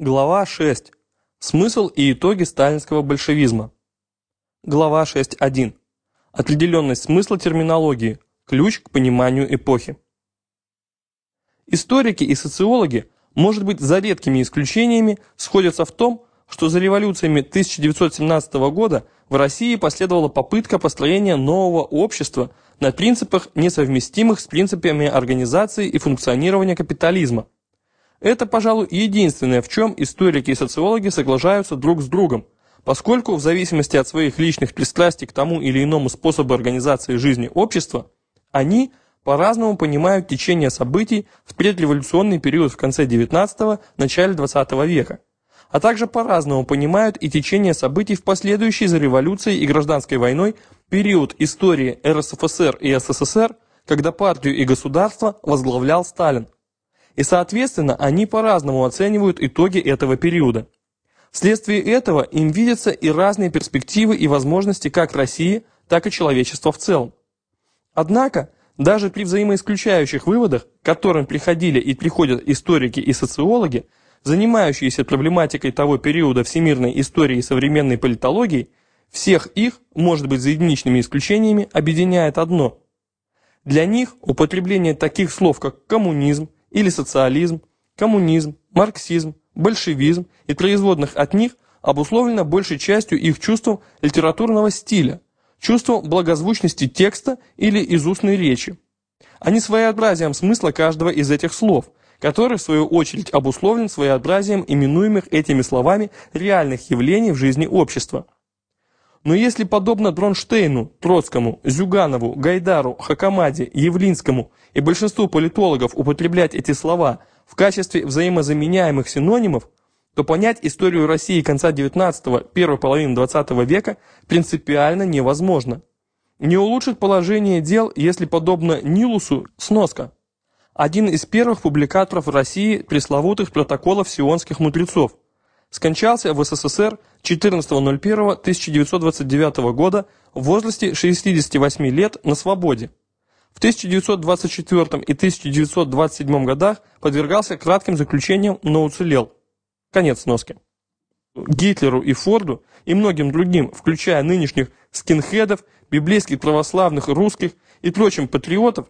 Глава 6. Смысл и итоги сталинского большевизма. Глава 6.1. Определенность смысла терминологии. Ключ к пониманию эпохи. Историки и социологи, может быть за редкими исключениями, сходятся в том, что за революциями 1917 года в России последовала попытка построения нового общества на принципах, несовместимых с принципами организации и функционирования капитализма. Это, пожалуй, единственное, в чем историки и социологи соглашаются друг с другом, поскольку в зависимости от своих личных пристрастий к тому или иному способу организации жизни общества, они по-разному понимают течение событий в предреволюционный период в конце XIX – начале XX века, а также по-разному понимают и течение событий в последующий за революцией и гражданской войной период истории РСФСР и СССР, когда партию и государство возглавлял Сталин. И, соответственно, они по-разному оценивают итоги этого периода. Вследствие этого им видятся и разные перспективы и возможности как России, так и человечества в целом. Однако, даже при взаимоисключающих выводах, к которым приходили и приходят историки и социологи, занимающиеся проблематикой того периода всемирной истории и современной политологии, всех их, может быть за единичными исключениями, объединяет одно. Для них употребление таких слов, как коммунизм, или социализм, коммунизм, марксизм, большевизм и производных от них обусловлено большей частью их чувством литературного стиля, чувством благозвучности текста или из устной речи, а не своеобразием смысла каждого из этих слов, который в свою очередь обусловлен своеобразием именуемых этими словами реальных явлений в жизни общества. Но если подобно Дронштейну, Троцкому, Зюганову, Гайдару, Хакамаде, Явлинскому и большинству политологов употреблять эти слова в качестве взаимозаменяемых синонимов, то понять историю России конца XIX – первой половины XX века принципиально невозможно. Не улучшит положение дел, если подобно Нилусу сноска. Один из первых публикаторов России пресловутых протоколов сионских мудрецов – скончался в СССР 14.01.1929 года в возрасте 68 лет на свободе. В 1924 и 1927 годах подвергался кратким заключениям, но уцелел. Конец сноски. Гитлеру и Форду и многим другим, включая нынешних скинхедов, библейских православных русских и прочим патриотов,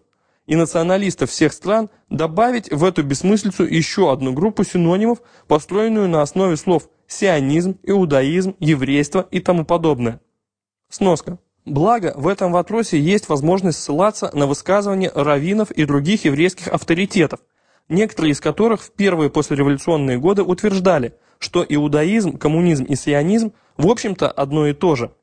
и националистов всех стран добавить в эту бессмыслицу еще одну группу синонимов, построенную на основе слов сионизм, иудаизм, еврейство и тому подобное. Сноска. Благо, в этом вопросе есть возможность ссылаться на высказывания раввинов и других еврейских авторитетов, некоторые из которых в первые послереволюционные годы утверждали, что иудаизм, коммунизм и сионизм в общем-то одно и то же –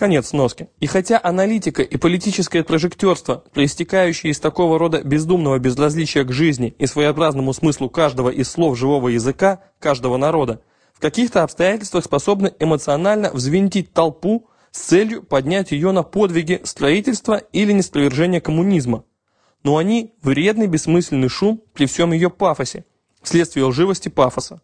Конец сноски. И хотя аналитика и политическое прожектерство, проистекающие из такого рода бездумного безразличия к жизни и своеобразному смыслу каждого из слов живого языка, каждого народа, в каких-то обстоятельствах способны эмоционально взвинтить толпу с целью поднять ее на подвиги строительства или неспровержения коммунизма. Но они – вредный бессмысленный шум при всем ее пафосе, вследствие лживости пафоса.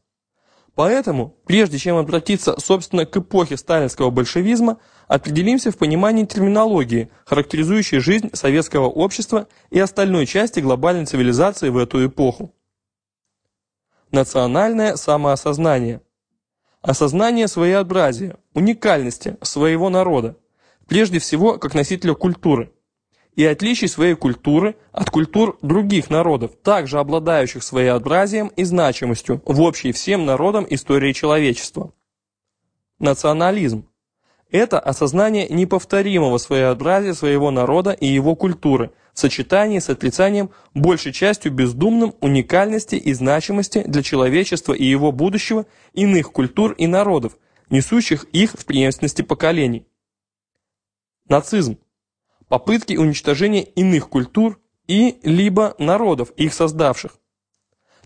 Поэтому, прежде чем обратиться, собственно, к эпохе сталинского большевизма, определимся в понимании терминологии, характеризующей жизнь советского общества и остальной части глобальной цивилизации в эту эпоху. Национальное самоосознание. Осознание своеобразия, уникальности своего народа, прежде всего как носителя культуры и отличий своей культуры от культур других народов, также обладающих своеобразием и значимостью в общей всем народам истории человечества. Национализм – это осознание неповторимого своеобразия своего народа и его культуры в сочетании с отрицанием большей частью бездумным уникальности и значимости для человечества и его будущего иных культур и народов, несущих их в преемственности поколений. Нацизм попытки уничтожения иных культур и либо народов, их создавших.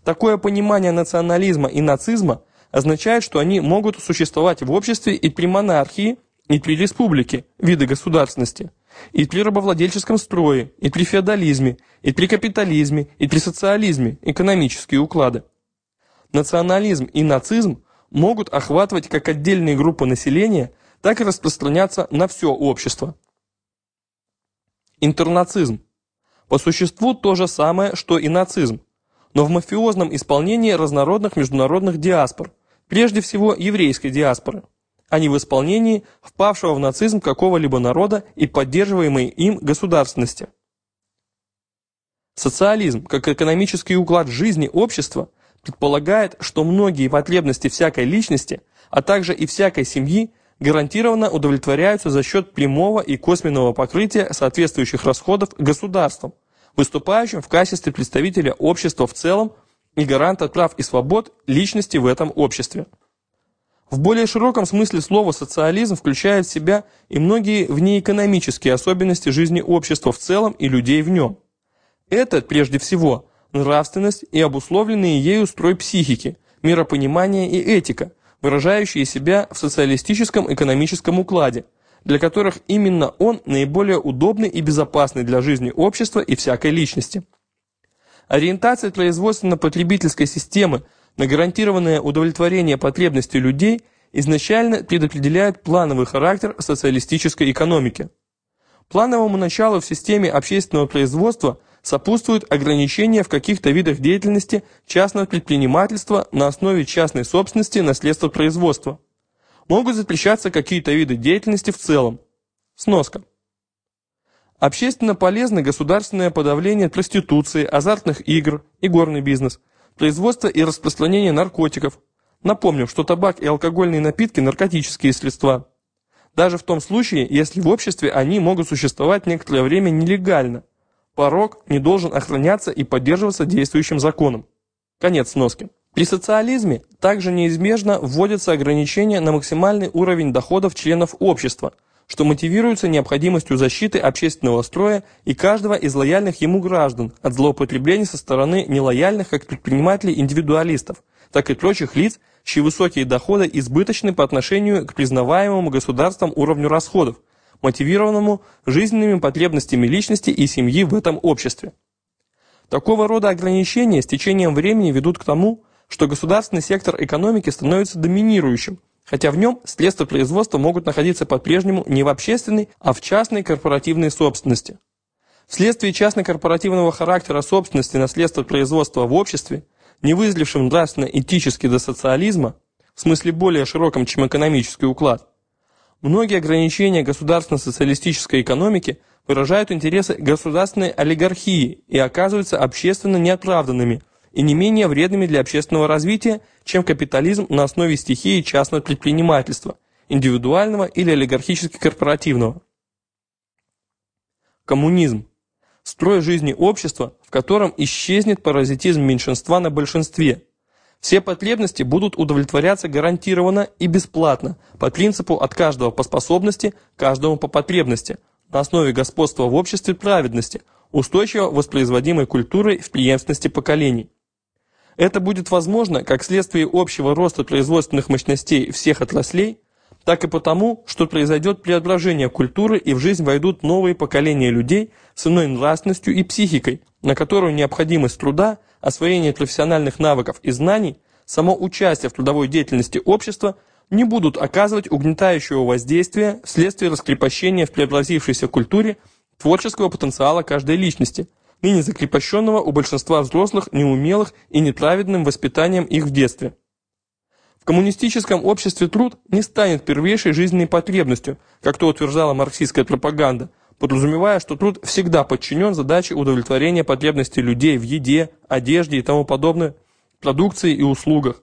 Такое понимание национализма и нацизма означает, что они могут существовать в обществе и при монархии, и при республике, виды государственности, и при рабовладельческом строе, и при феодализме, и при капитализме, и при социализме, экономические уклады. Национализм и нацизм могут охватывать как отдельные группы населения, так и распространяться на все общество. Интернацизм. По существу то же самое, что и нацизм, но в мафиозном исполнении разнородных международных диаспор, прежде всего еврейской диаспоры, а не в исполнении впавшего в нацизм какого-либо народа и поддерживаемой им государственности. Социализм, как экономический уклад жизни общества, предполагает, что многие потребности всякой личности, а также и всякой семьи гарантированно удовлетворяются за счет прямого и косвенного покрытия соответствующих расходов государством, выступающим в качестве представителя общества в целом и гаранта прав и свобод личности в этом обществе. В более широком смысле слова социализм включает в себя и многие внеэкономические особенности жизни общества в целом и людей в нем. Это, прежде всего, нравственность и обусловленные ею строй психики, миропонимание и этика, выражающие себя в социалистическом экономическом укладе, для которых именно он наиболее удобный и безопасный для жизни общества и всякой личности. Ориентация производственно-потребительской системы на гарантированное удовлетворение потребностей людей изначально предопределяет плановый характер социалистической экономики. Плановому началу в системе общественного производства сопутствуют ограничения в каких-то видах деятельности частного предпринимательства на основе частной собственности на средства производства. Могут запрещаться какие-то виды деятельности в целом. Сноска. Общественно полезны государственное подавление проституции, азартных игр и горный бизнес, производство и распространение наркотиков. Напомним, что табак и алкогольные напитки – наркотические средства. Даже в том случае, если в обществе они могут существовать некоторое время нелегально. Порог не должен охраняться и поддерживаться действующим законом. Конец сноски. При социализме также неизбежно вводятся ограничения на максимальный уровень доходов членов общества – что мотивируется необходимостью защиты общественного строя и каждого из лояльных ему граждан от злоупотреблений со стороны нелояльных как предпринимателей-индивидуалистов, так и прочих лиц, чьи высокие доходы избыточны по отношению к признаваемому государством уровню расходов, мотивированному жизненными потребностями личности и семьи в этом обществе. Такого рода ограничения с течением времени ведут к тому, что государственный сектор экономики становится доминирующим, хотя в нем средства производства могут находиться по-прежнему не в общественной, а в частной корпоративной собственности. Вследствие частно-корпоративного характера собственности на средства производства в обществе, не вызлившем нравственно-этически до социализма, в смысле более широком, чем экономический уклад, многие ограничения государственно-социалистической экономики выражают интересы государственной олигархии и оказываются общественно неоправданными – и не менее вредными для общественного развития, чем капитализм на основе стихии частного предпринимательства, индивидуального или олигархически-корпоративного. Коммунизм. Строй жизни общества, в котором исчезнет паразитизм меньшинства на большинстве. Все потребности будут удовлетворяться гарантированно и бесплатно, по принципу от каждого по способности, каждому по потребности, на основе господства в обществе праведности, устойчиво воспроизводимой культурой в преемственности поколений. Это будет возможно как следствие общего роста производственных мощностей всех отраслей, так и потому, что произойдет преображение культуры и в жизнь войдут новые поколения людей с иной нравственностью и психикой, на которую необходимость труда, освоение профессиональных навыков и знаний, само участие в трудовой деятельности общества не будут оказывать угнетающего воздействия вследствие раскрепощения в преобразившейся культуре творческого потенциала каждой личности – ныне закрепощенного у большинства взрослых неумелых и неправедным воспитанием их в детстве. В коммунистическом обществе труд не станет первейшей жизненной потребностью, как то утверждала марксистская пропаганда, подразумевая, что труд всегда подчинен задаче удовлетворения потребностей людей в еде, одежде и тому подобное, продукции и услугах.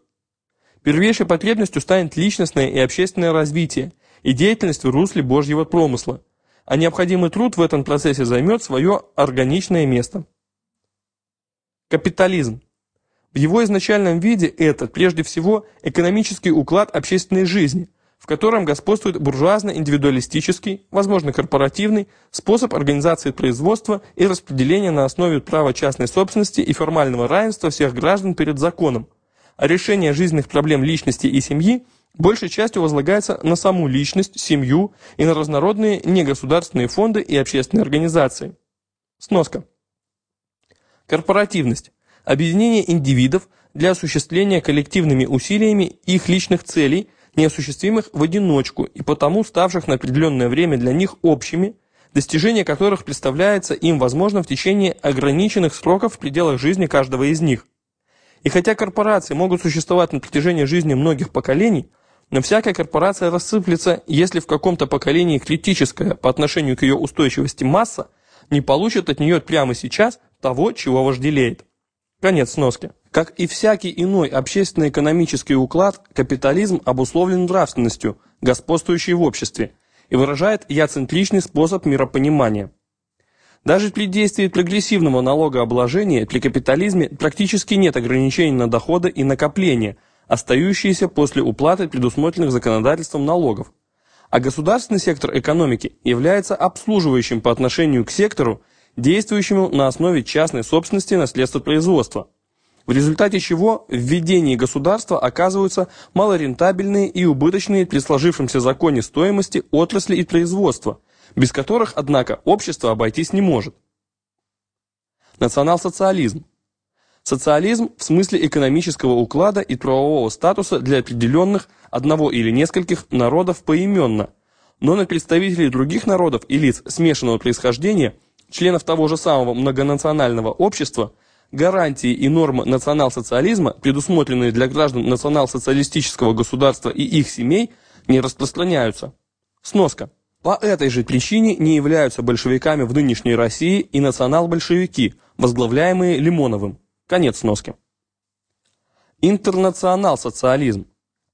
Первейшей потребностью станет личностное и общественное развитие и деятельность в русле Божьего промысла – а необходимый труд в этом процессе займет свое органичное место. Капитализм. В его изначальном виде это, прежде всего, экономический уклад общественной жизни, в котором господствует буржуазно-индивидуалистический, возможно корпоративный, способ организации производства и распределения на основе права частной собственности и формального равенства всех граждан перед законом, а решение жизненных проблем личности и семьи – большей частью возлагается на саму личность, семью и на разнородные негосударственные фонды и общественные организации. Сноска. Корпоративность. Объединение индивидов для осуществления коллективными усилиями их личных целей, неосуществимых в одиночку и потому ставших на определенное время для них общими, достижение которых представляется им возможным в течение ограниченных сроков в пределах жизни каждого из них. И хотя корпорации могут существовать на протяжении жизни многих поколений, но всякая корпорация рассыплется, если в каком-то поколении критическая по отношению к ее устойчивости масса не получит от нее прямо сейчас того, чего вожделеет. Конец сноски. Как и всякий иной общественно-экономический уклад, капитализм обусловлен нравственностью, господствующей в обществе, и выражает яцентричный способ миропонимания. Даже при действии прогрессивного налогообложения при капитализме практически нет ограничений на доходы и накопления, остающиеся после уплаты предусмотренных законодательством налогов. А государственный сектор экономики является обслуживающим по отношению к сектору, действующему на основе частной собственности на средства производства, в результате чего в ведении государства оказываются малорентабельные и убыточные при сложившемся законе стоимости отрасли и производства, без которых, однако, общество обойтись не может. Национал-социализм. Социализм в смысле экономического уклада и правового статуса для определенных одного или нескольких народов поименно, но на представителей других народов и лиц смешанного происхождения – членов того же самого многонационального общества, гарантии и нормы национал-социализма, предусмотренные для граждан национал-социалистического государства и их семей, не распространяются. Сноска. По этой же причине не являются большевиками в нынешней России и национал-большевики, возглавляемые Лимоновым. Конец сноски. Интернационал-социализм.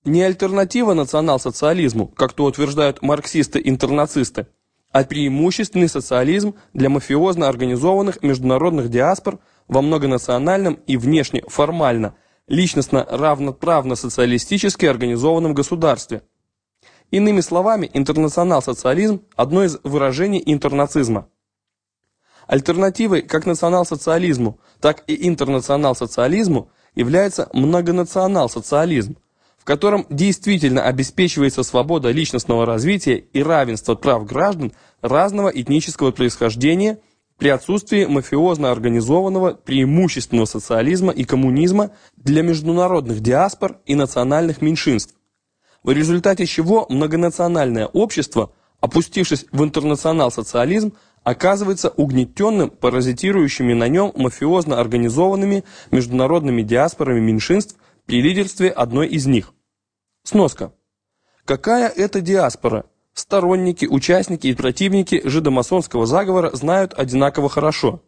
Не альтернатива национал-социализму, как то утверждают марксисты-интернацисты, а преимущественный социализм для мафиозно организованных международных диаспор во многонациональном и внешне формально, личностно равноправно социалистически организованном государстве. Иными словами, интернационал-социализм – одно из выражений интернацизма. Альтернативой как национал-социализму, так и интернационал-социализму является многонационал-социализм, в котором действительно обеспечивается свобода личностного развития и равенство прав граждан разного этнического происхождения при отсутствии мафиозно организованного преимущественного социализма и коммунизма для международных диаспор и национальных меньшинств, в результате чего многонациональное общество, опустившись в интернационал-социализм, оказывается угнетенным паразитирующими на нем мафиозно организованными международными диаспорами меньшинств при лидерстве одной из них. Сноска. Какая это диаспора? Сторонники, участники и противники жидомасонского заговора знают одинаково хорошо.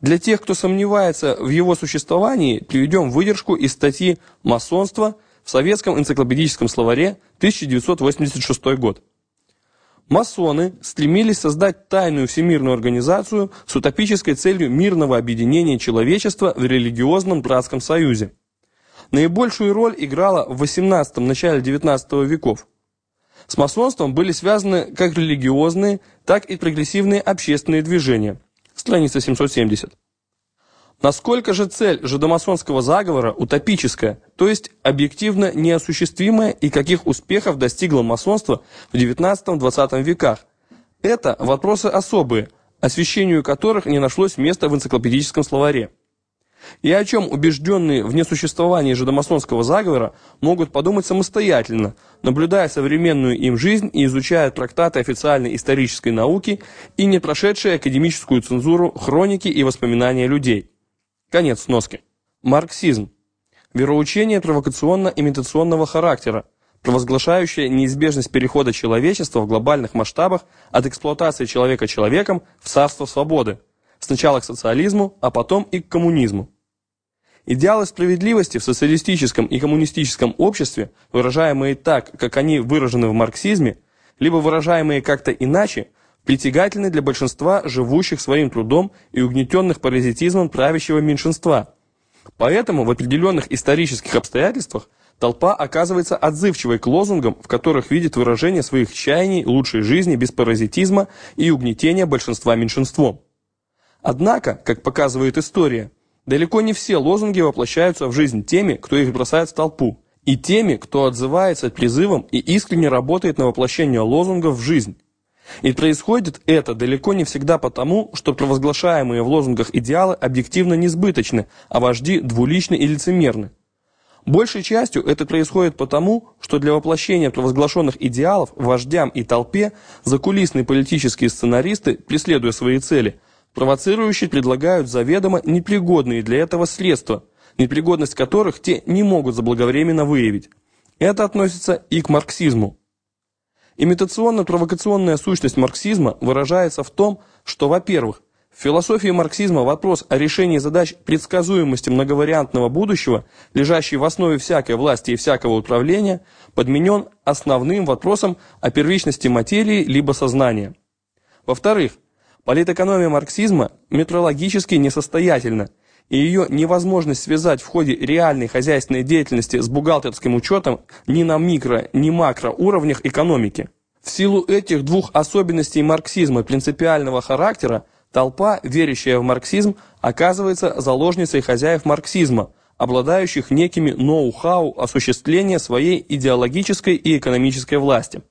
Для тех, кто сомневается в его существовании, приведем выдержку из статьи «Масонство» в Советском энциклопедическом словаре 1986 год. Масоны стремились создать тайную всемирную организацию с утопической целью мирного объединения человечества в религиозном братском союзе. Наибольшую роль играла в XVIII – начале XIX веков. С масонством были связаны как религиозные, так и прогрессивные общественные движения. Страница 770. Насколько же цель жидомасонского заговора утопическая, то есть объективно неосуществимая и каких успехов достигло масонство в XIX-XX веках? Это вопросы особые, освещению которых не нашлось места в энциклопедическом словаре и о чем убежденные в несуществовании жидомасонского заговора могут подумать самостоятельно, наблюдая современную им жизнь и изучая трактаты официальной исторической науки и не прошедшие академическую цензуру хроники и воспоминания людей. Конец сноски. Марксизм. Вероучение провокационно-имитационного характера, провозглашающее неизбежность перехода человечества в глобальных масштабах от эксплуатации человека человеком в царство свободы, сначала к социализму, а потом и к коммунизму. Идеалы справедливости в социалистическом и коммунистическом обществе, выражаемые так, как они выражены в марксизме, либо выражаемые как-то иначе, притягательны для большинства живущих своим трудом и угнетенных паразитизмом правящего меньшинства. Поэтому в определенных исторических обстоятельствах толпа оказывается отзывчивой к лозунгам, в которых видит выражение своих чаяний лучшей жизни без паразитизма и угнетения большинства меньшинством. Однако, как показывает история, Далеко не все лозунги воплощаются в жизнь теми, кто их бросает в толпу, и теми, кто отзывается призывом и искренне работает на воплощение лозунгов в жизнь. И происходит это далеко не всегда потому, что провозглашаемые в лозунгах идеалы объективно несбыточны, а вожди двуличны и лицемерны. Большей частью это происходит потому, что для воплощения провозглашенных идеалов вождям и толпе закулисные политические сценаристы, преследуя свои цели – Провоцирующие предлагают заведомо непригодные для этого средства, непригодность которых те не могут заблаговременно выявить. Это относится и к марксизму. Имитационно-провокационная сущность марксизма выражается в том, что, во-первых, в философии марксизма вопрос о решении задач предсказуемости многовариантного будущего, лежащий в основе всякой власти и всякого управления, подменен основным вопросом о первичности материи либо сознания. Во-вторых, политэкономия марксизма метрологически несостоятельна, и ее невозможность связать в ходе реальной хозяйственной деятельности с бухгалтерским учетом ни на микро, ни макро уровнях экономики. В силу этих двух особенностей марксизма принципиального характера, толпа, верящая в марксизм, оказывается заложницей хозяев марксизма, обладающих некими ноу-хау осуществления своей идеологической и экономической власти.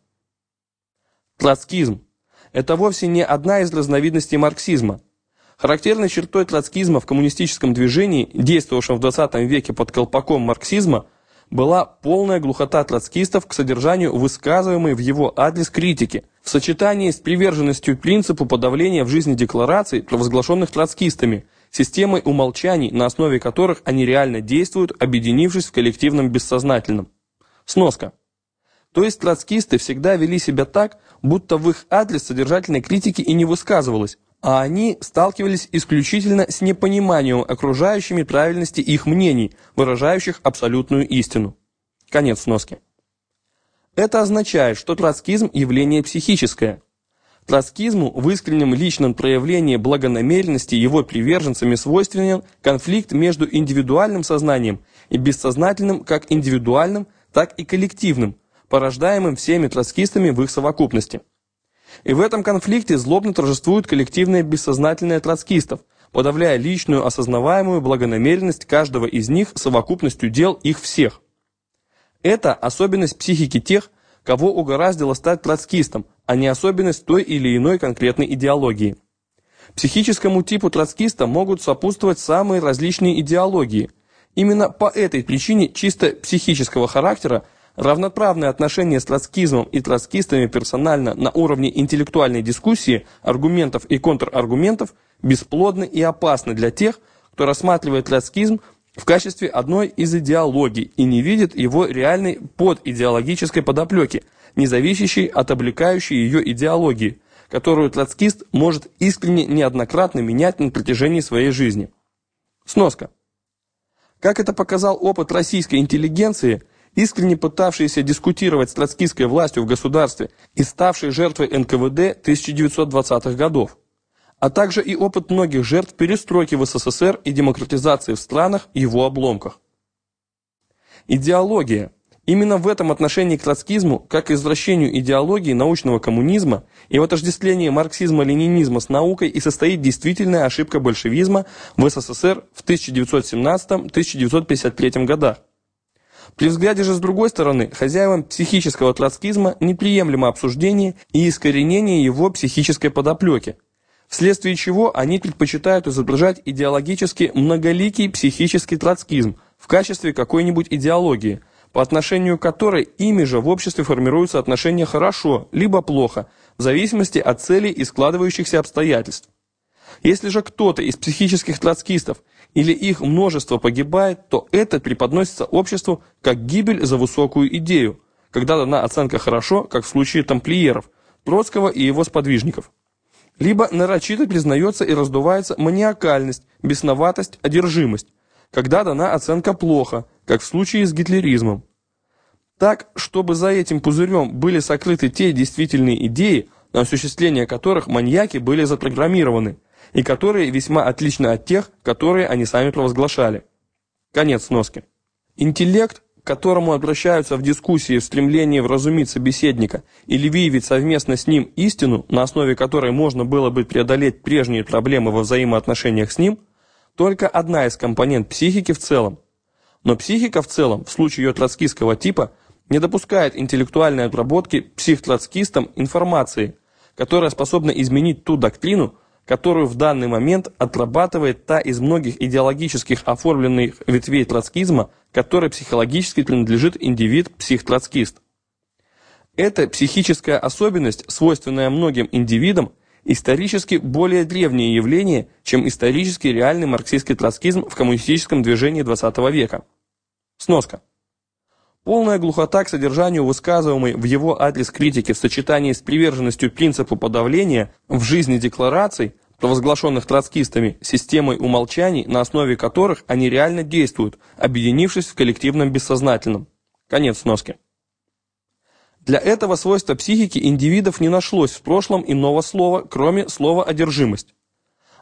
Троцкизм – это вовсе не одна из разновидностей марксизма – Характерной чертой троцкизма в коммунистическом движении, действовавшем в 20 веке под колпаком марксизма, была полная глухота троцкистов к содержанию высказываемой в его адрес критики, в сочетании с приверженностью принципу подавления в жизни деклараций, провозглашенных троцкистами, системой умолчаний, на основе которых они реально действуют, объединившись в коллективном бессознательном. Сноска. То есть троцкисты всегда вели себя так, будто в их адрес содержательной критики и не высказывалось, а они сталкивались исключительно с непониманием окружающими правильности их мнений, выражающих абсолютную истину. Конец сноски. Это означает, что троцкизм – явление психическое. Троцкизму в искреннем личном проявлении благонамеренности его приверженцами свойственен конфликт между индивидуальным сознанием и бессознательным как индивидуальным, так и коллективным, порождаемым всеми троцкистами в их совокупности. И в этом конфликте злобно торжествует коллективное бессознательное троцкистов, подавляя личную осознаваемую благонамеренность каждого из них совокупностью дел их всех. Это особенность психики тех, кого угораздило стать троцкистом, а не особенность той или иной конкретной идеологии. Психическому типу троцкиста могут сопутствовать самые различные идеологии. Именно по этой причине чисто психического характера Равноправные отношения с троцкизмом и троцкистами персонально на уровне интеллектуальной дискуссии, аргументов и контраргументов бесплодны и опасны для тех, кто рассматривает троцкизм в качестве одной из идеологий и не видит его реальной подидеологической подоплеки, не зависящей от облекающей ее идеологии, которую троцкист может искренне неоднократно менять на протяжении своей жизни. Сноска. Как это показал опыт российской интеллигенции – искренне пытавшиеся дискутировать с троцкистской властью в государстве и ставшие жертвой НКВД 1920-х годов, а также и опыт многих жертв перестройки в СССР и демократизации в странах его обломках. Идеология. Именно в этом отношении к троцкизму, как и извращению идеологии научного коммунизма и в отождествлении марксизма-ленинизма с наукой и состоит действительная ошибка большевизма в СССР в 1917-1953 годах. При взгляде же с другой стороны, хозяевам психического троцкизма неприемлемо обсуждение и искоренение его психической подоплеки, вследствие чего они предпочитают изображать идеологически многоликий психический троцкизм в качестве какой-нибудь идеологии, по отношению которой ими же в обществе формируются отношения хорошо, либо плохо, в зависимости от целей и складывающихся обстоятельств. Если же кто-то из психических троцкистов или их множество погибает, то это преподносится обществу как гибель за высокую идею, когда дана оценка «хорошо», как в случае тамплиеров, Троцкого и его сподвижников. Либо нарочито признается и раздувается маниакальность, бесноватость, одержимость, когда дана оценка «плохо», как в случае с гитлеризмом. Так, чтобы за этим пузырем были сокрыты те действительные идеи, на осуществление которых маньяки были запрограммированы – и которые весьма отличны от тех, которые они сами провозглашали. Конец сноски. Интеллект, к которому обращаются в дискуссии в стремлении вразумить собеседника или выявить совместно с ним истину, на основе которой можно было бы преодолеть прежние проблемы во взаимоотношениях с ним, только одна из компонент психики в целом. Но психика в целом, в случае ее троцкистского типа, не допускает интеллектуальной отработки психтроцкистам информации, которая способна изменить ту доктрину, которую в данный момент отрабатывает та из многих идеологических оформленных ветвей троцкизма, которой психологически принадлежит индивид-психтроцкист. Эта психическая особенность, свойственная многим индивидам, исторически более древнее явление, чем исторически реальный марксистский троцкизм в коммунистическом движении XX века. Сноска. Полная глухота к содержанию высказываемой в его адрес критики в сочетании с приверженностью принципу подавления в жизни деклараций, провозглашенных троцкистами, системой умолчаний, на основе которых они реально действуют, объединившись в коллективном бессознательном. Конец сноски. Для этого свойства психики индивидов не нашлось в прошлом иного слова, кроме слова «одержимость».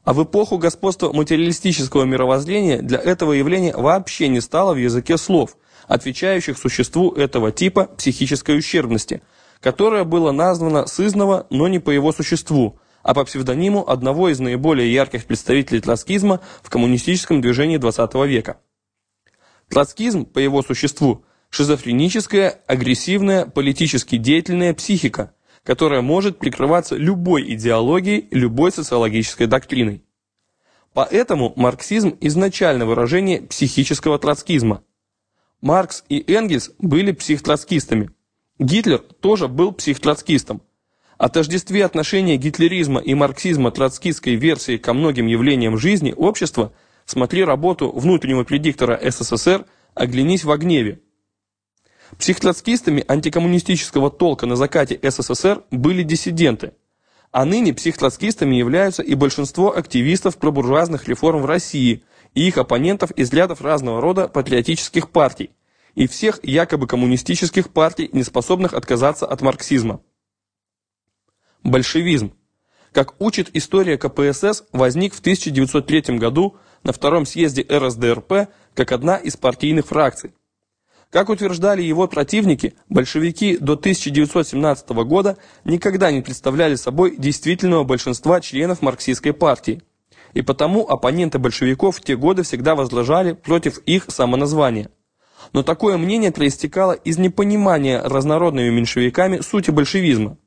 А в эпоху господства материалистического мировоззрения для этого явления вообще не стало в языке слов, отвечающих существу этого типа психической ущербности, которое было названо сызново, но не по его существу, а по псевдониму одного из наиболее ярких представителей троцкизма в коммунистическом движении XX века. Троцкизм, по его существу, шизофреническая, агрессивная, политически деятельная психика, которая может прикрываться любой идеологией, любой социологической доктриной. Поэтому марксизм изначально выражение психического троцкизма. Маркс и Энгельс были психтроцкистами. Гитлер тоже был психтроцкистом. О тождестве отношения гитлеризма и марксизма троцкистской версии ко многим явлениям жизни общества смотри работу внутреннего предиктора СССР «Оглянись в гневе», Психтроцкистами антикоммунистического толка на закате СССР были диссиденты, а ныне психтроцкистами являются и большинство активистов пробуржуазных реформ в России и их оппонентов из рядов разного рода патриотических партий и всех якобы коммунистических партий, не способных отказаться от марксизма. Большевизм. Как учит история КПСС, возник в 1903 году на втором съезде РСДРП как одна из партийных фракций, как утверждали его противники, большевики до 1917 года никогда не представляли собой действительного большинства членов марксистской партии. И потому оппоненты большевиков в те годы всегда возражали против их самоназвания. Но такое мнение проистекало из непонимания разнородными меньшевиками сути большевизма.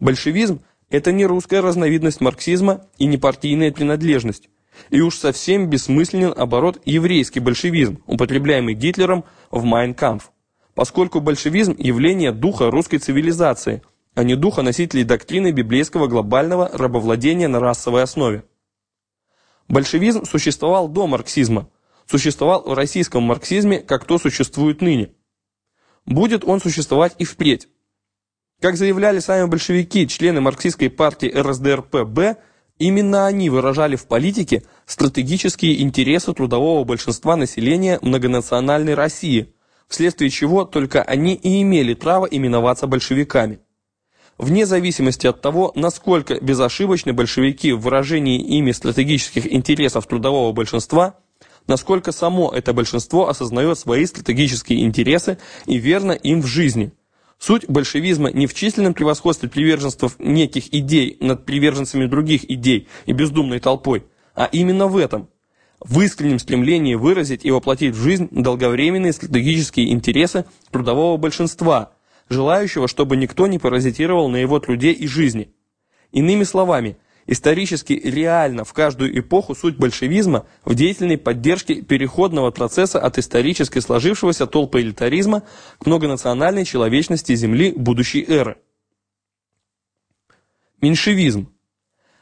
Большевизм – это не русская разновидность марксизма и не партийная принадлежность. И уж совсем бессмысленен оборот еврейский большевизм, употребляемый Гитлером в «Майнкампф», поскольку большевизм – явление духа русской цивилизации, а не духа носителей доктрины библейского глобального рабовладения на расовой основе. Большевизм существовал до марксизма, существовал в российском марксизме, как то существует ныне. Будет он существовать и впредь. Как заявляли сами большевики, члены марксистской партии РСДРП-Б, Именно они выражали в политике стратегические интересы трудового большинства населения многонациональной России, вследствие чего только они и имели право именоваться большевиками. Вне зависимости от того, насколько безошибочны большевики в выражении ими стратегических интересов трудового большинства, насколько само это большинство осознает свои стратегические интересы и верно им в жизни – Суть большевизма не в численном превосходстве приверженцев неких идей над приверженцами других идей и бездумной толпой, а именно в этом – в искреннем стремлении выразить и воплотить в жизнь долговременные стратегические интересы трудового большинства, желающего, чтобы никто не паразитировал на его труде и жизни. Иными словами – Исторически реально в каждую эпоху суть большевизма в деятельной поддержке переходного процесса от исторически сложившегося толпоэлитаризма к многонациональной человечности Земли будущей эры. Меньшевизм.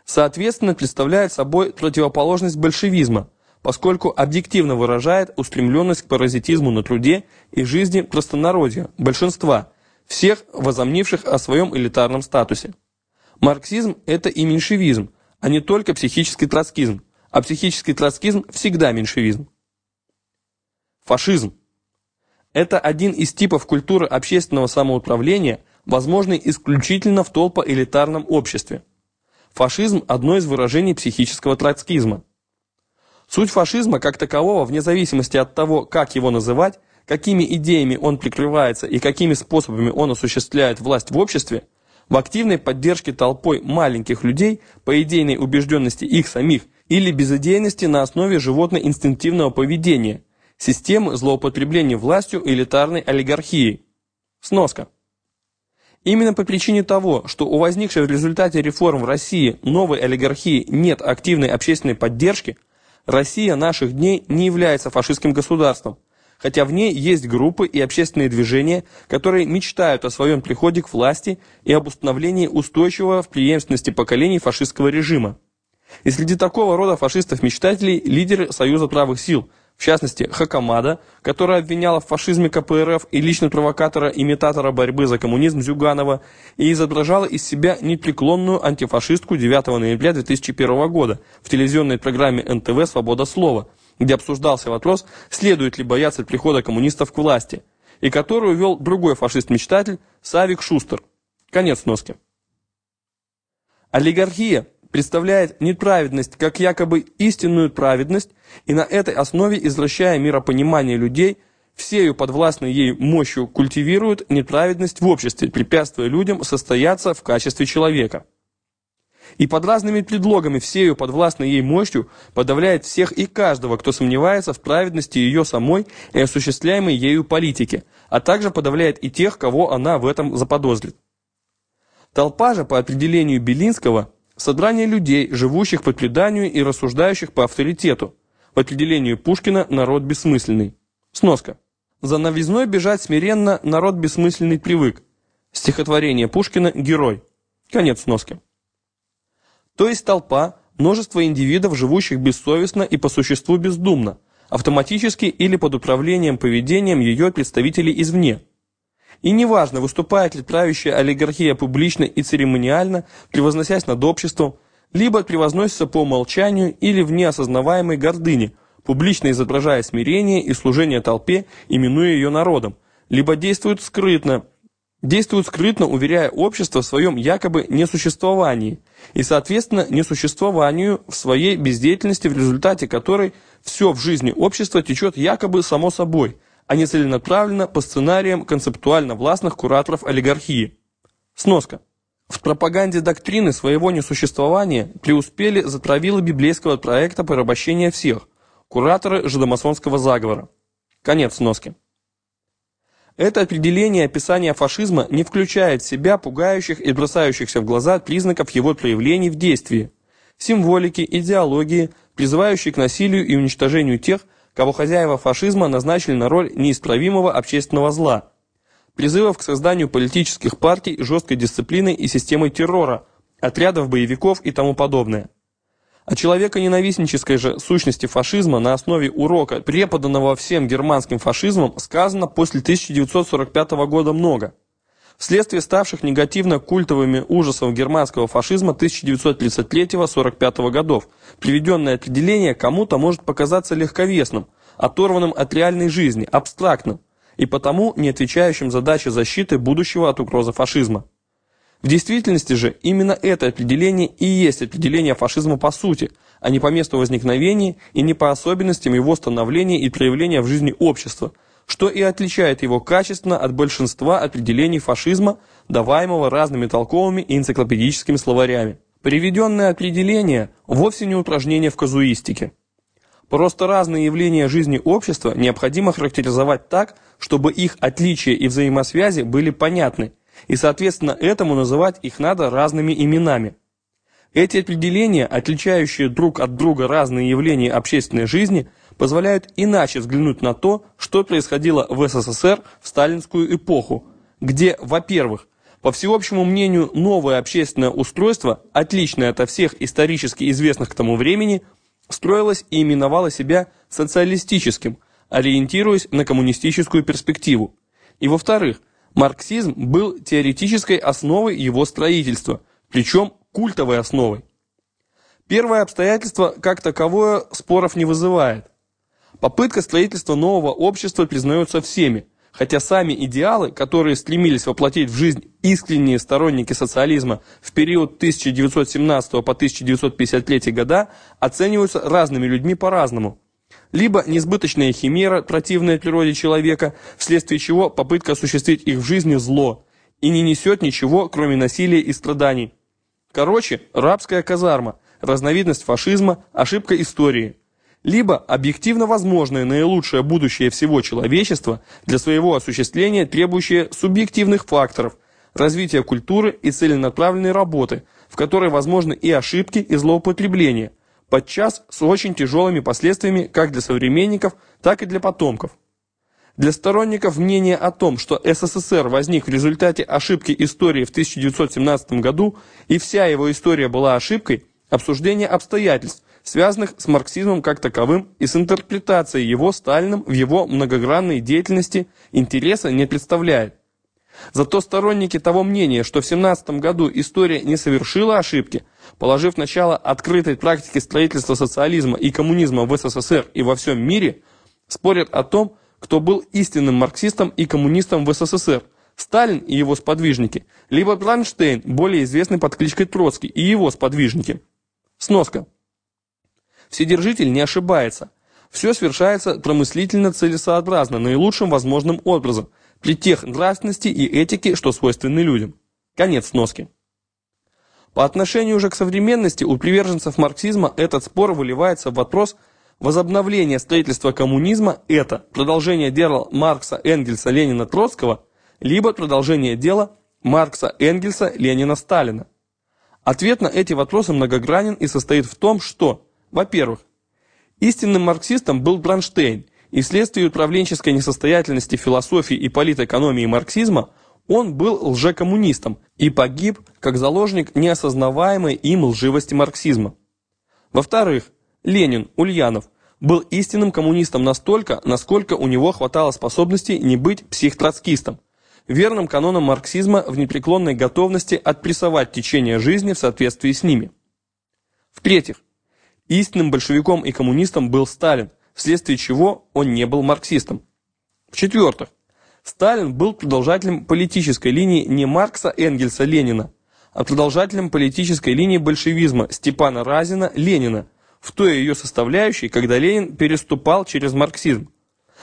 Соответственно, представляет собой противоположность большевизма, поскольку объективно выражает устремленность к паразитизму на труде и жизни простонародья, большинства, всех возомнивших о своем элитарном статусе. Марксизм – это и меньшевизм, а не только психический троцкизм, а психический троцкизм всегда меньшевизм. Фашизм – это один из типов культуры общественного самоуправления, возможный исключительно в толпоэлитарном обществе. Фашизм – одно из выражений психического троцкизма. Суть фашизма как такового, вне зависимости от того, как его называть, какими идеями он прикрывается и какими способами он осуществляет власть в обществе – в активной поддержке толпой маленьких людей по идейной убежденности их самих или безыдейности на основе животно-инстинктивного поведения, системы злоупотребления властью элитарной олигархии. Сноска. Именно по причине того, что у возникшей в результате реформ в России новой олигархии нет активной общественной поддержки, Россия наших дней не является фашистским государством, хотя в ней есть группы и общественные движения, которые мечтают о своем приходе к власти и об установлении устойчивого в преемственности поколений фашистского режима. И среди такого рода фашистов-мечтателей лидеры Союза правых сил, в частности Хакамада, которая обвиняла в фашизме КПРФ и лично провокатора-имитатора борьбы за коммунизм Зюганова и изображала из себя непреклонную антифашистку 9 ноября 2001 года в телевизионной программе НТВ «Свобода слова», где обсуждался вопрос, следует ли бояться прихода коммунистов к власти, и которую вел другой фашист-мечтатель Савик Шустер. Конец носки. Олигархия представляет неправедность как якобы истинную праведность и на этой основе, извращая миропонимание людей, всею подвластной ей мощью культивирует неправедность в обществе, препятствуя людям состояться в качестве человека. И под разными предлогами всею подвластной ей мощью подавляет всех и каждого, кто сомневается в праведности ее самой и осуществляемой ею политики, а также подавляет и тех, кого она в этом заподозрит. Толпа же, по определению Белинского, Собрание людей, живущих по преданию и рассуждающих по авторитету. По определению Пушкина народ бессмысленный. Сноска. За новизной бежать смиренно народ бессмысленный привык. Стихотворение Пушкина «Герой». Конец сноски. То есть толпа, множество индивидов, живущих бессовестно и по существу бездумно, автоматически или под управлением поведением ее представителей извне – и неважно, выступает ли правящая олигархия публично и церемониально, превозносясь над обществом, либо превозносится по умолчанию или в неосознаваемой гордыне, публично изображая смирение и служение толпе, именуя ее народом, либо действует скрытно, действует скрытно, уверяя общество в своем якобы несуществовании и, соответственно, несуществованию в своей бездеятельности, в результате которой все в жизни общества течет якобы само собой – а не целенаправленно по сценариям концептуально властных кураторов олигархии. Сноска. В пропаганде доктрины своего несуществования преуспели затравилы библейского проекта порабощения всех, кураторы жидомасонского заговора. Конец сноски. Это определение описания фашизма не включает в себя пугающих и бросающихся в глаза признаков его проявлений в действии, символики, идеологии, призывающей к насилию и уничтожению тех, кого хозяева фашизма назначили на роль неисправимого общественного зла, призывов к созданию политических партий, жесткой дисциплины и системой террора, отрядов боевиков и тому подобное. О человеконенавистнической же сущности фашизма на основе урока, преподанного всем германским фашизмом, сказано после 1945 года много – вследствие ставших негативно культовыми ужасов германского фашизма 1933-45 годов. Приведенное определение кому-то может показаться легковесным, оторванным от реальной жизни, абстрактным, и потому не отвечающим задаче защиты будущего от угрозы фашизма. В действительности же именно это определение и есть определение фашизма по сути, а не по месту возникновения и не по особенностям его становления и проявления в жизни общества – что и отличает его качественно от большинства определений фашизма, даваемого разными толковыми и энциклопедическими словарями. Приведенное определение вовсе не упражнение в казуистике. Просто разные явления жизни общества необходимо характеризовать так, чтобы их отличия и взаимосвязи были понятны, и соответственно этому называть их надо разными именами. Эти определения, отличающие друг от друга разные явления общественной жизни, позволяют иначе взглянуть на то, что происходило в СССР в сталинскую эпоху, где, во-первых, по всеобщему мнению, новое общественное устройство, отличное от всех исторически известных к тому времени, строилось и именовало себя социалистическим, ориентируясь на коммунистическую перспективу. И во-вторых, марксизм был теоретической основой его строительства, причем культовой основой. Первое обстоятельство, как таковое, споров не вызывает. Попытка строительства нового общества признается всеми, хотя сами идеалы, которые стремились воплотить в жизнь искренние сторонники социализма в период 1917 по 1953 года, оцениваются разными людьми по-разному. Либо несбыточная химера, противная природе человека, вследствие чего попытка осуществить их в жизни зло, и не несет ничего, кроме насилия и страданий, Короче, рабская казарма, разновидность фашизма, ошибка истории. Либо объективно возможное наилучшее будущее всего человечества для своего осуществления, требующее субъективных факторов, развития культуры и целенаправленной работы, в которой возможны и ошибки, и злоупотребления, подчас с очень тяжелыми последствиями как для современников, так и для потомков. Для сторонников мнения о том, что СССР возник в результате ошибки истории в 1917 году и вся его история была ошибкой, обсуждение обстоятельств, связанных с марксизмом как таковым и с интерпретацией его Сталиным в его многогранной деятельности, интереса не представляет. Зато сторонники того мнения, что в 17 году история не совершила ошибки, положив начало открытой практике строительства социализма и коммунизма в СССР и во всем мире, спорят о том, кто был истинным марксистом и коммунистом в СССР, Сталин и его сподвижники, либо Бранштейн, более известный под кличкой Троцкий, и его сподвижники. Сноска. Вседержитель не ошибается. Все совершается промыслительно целесообразно, наилучшим возможным образом, при тех нравственности и этике, что свойственны людям. Конец сноски. По отношению же к современности у приверженцев марксизма этот спор выливается в вопрос – Возобновление строительства коммунизма – это продолжение дела Маркса, Энгельса, Ленина, Троцкого, либо продолжение дела Маркса, Энгельса, Ленина, Сталина. Ответ на эти вопросы многогранен и состоит в том, что, во-первых, истинным марксистом был Бронштейн, и вследствие управленческой несостоятельности философии и политэкономии марксизма он был лжекоммунистом и погиб как заложник неосознаваемой им лживости марксизма. Во-вторых, Ленин, Ульянов, был истинным коммунистом настолько, насколько у него хватало способностей не быть психтроцкистом, верным канонам марксизма в непреклонной готовности отпрессовать течение жизни в соответствии с ними. В-третьих, истинным большевиком и коммунистом был Сталин, вследствие чего он не был марксистом. В-четвертых, Сталин был продолжателем политической линии не Маркса, Энгельса, Ленина, а продолжателем политической линии большевизма Степана Разина, Ленина, в той ее составляющей, когда Ленин переступал через марксизм.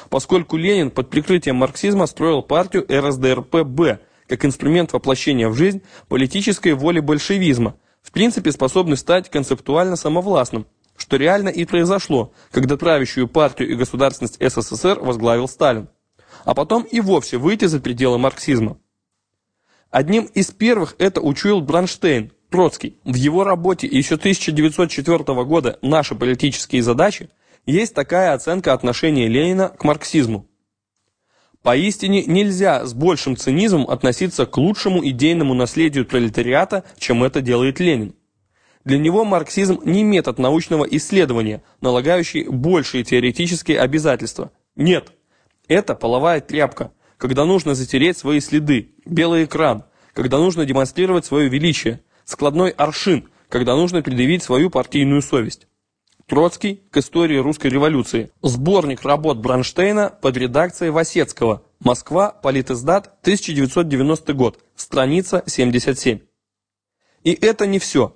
Поскольку Ленин под прикрытием марксизма строил партию РСДРП-Б как инструмент воплощения в жизнь политической воли большевизма, в принципе способный стать концептуально самовластным, что реально и произошло, когда правящую партию и государственность СССР возглавил Сталин, а потом и вовсе выйти за пределы марксизма. Одним из первых это учуял Бронштейн, Троцкий. В его работе еще 1904 года «Наши политические задачи» есть такая оценка отношения Ленина к марксизму. Поистине нельзя с большим цинизмом относиться к лучшему идейному наследию пролетариата, чем это делает Ленин. Для него марксизм не метод научного исследования, налагающий большие теоретические обязательства. Нет, это половая тряпка, когда нужно затереть свои следы, белый экран, когда нужно демонстрировать свое величие – складной аршин, когда нужно предъявить свою партийную совесть. Троцкий к истории русской революции. Сборник работ Бронштейна под редакцией Васецкого. Москва, Политиздат, 1990 год. Страница 77. И это не все.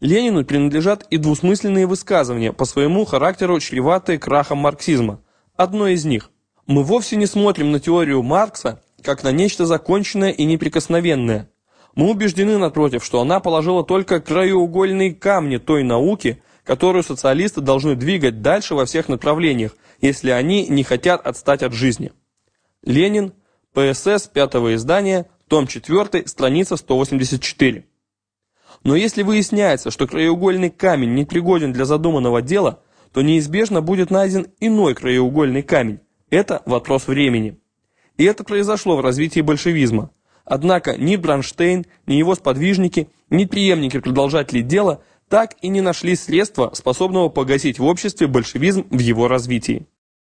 Ленину принадлежат и двусмысленные высказывания, по своему характеру чреватые крахом марксизма. Одно из них. Мы вовсе не смотрим на теорию Маркса как на нечто законченное и неприкосновенное. Мы убеждены, напротив, что она положила только краеугольные камни той науки, которую социалисты должны двигать дальше во всех направлениях, если они не хотят отстать от жизни. Ленин, ПСС, пятого издания, том 4, страница 184. Но если выясняется, что краеугольный камень не пригоден для задуманного дела, то неизбежно будет найден иной краеугольный камень. Это вопрос времени. И это произошло в развитии большевизма. Однако ни Бронштейн, ни его сподвижники, ни преемники продолжателей дела так и не нашли средства, способного погасить в обществе большевизм в его развитии.